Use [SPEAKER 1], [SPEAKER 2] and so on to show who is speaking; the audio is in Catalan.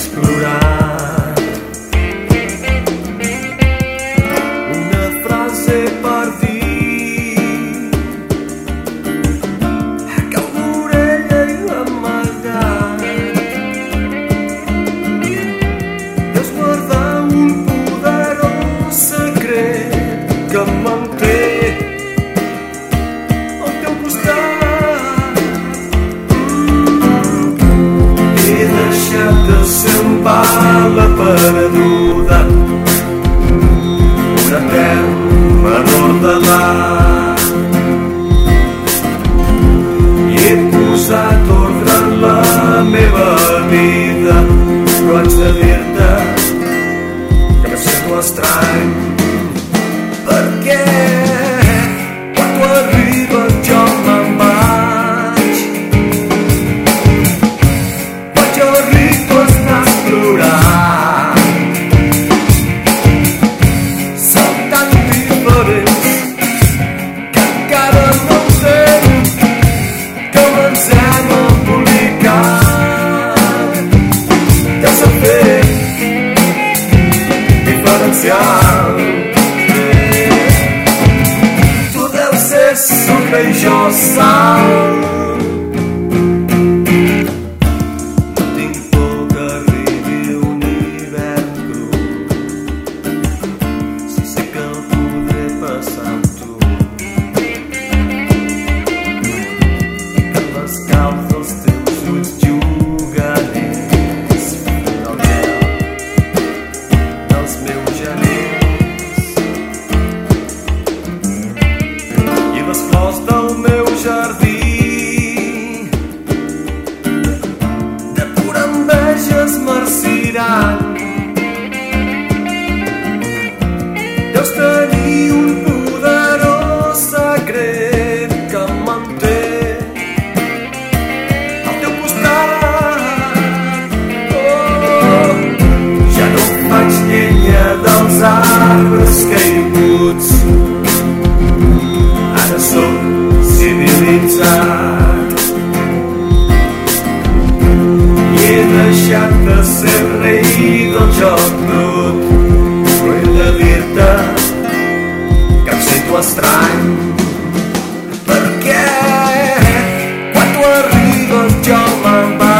[SPEAKER 1] explorar. Bala perduda, un etern menor d'edat. I he posat ordre en la meva vida, però haig de dir-te que em sento estrany. Perquè quan tu arribes sucre arbres caiguts ara sóc civilitzat i he deixat de ser rei del joc brut. Però he de dir-te que em sento estrany. Perquè quan tu arribes jo me'n vaig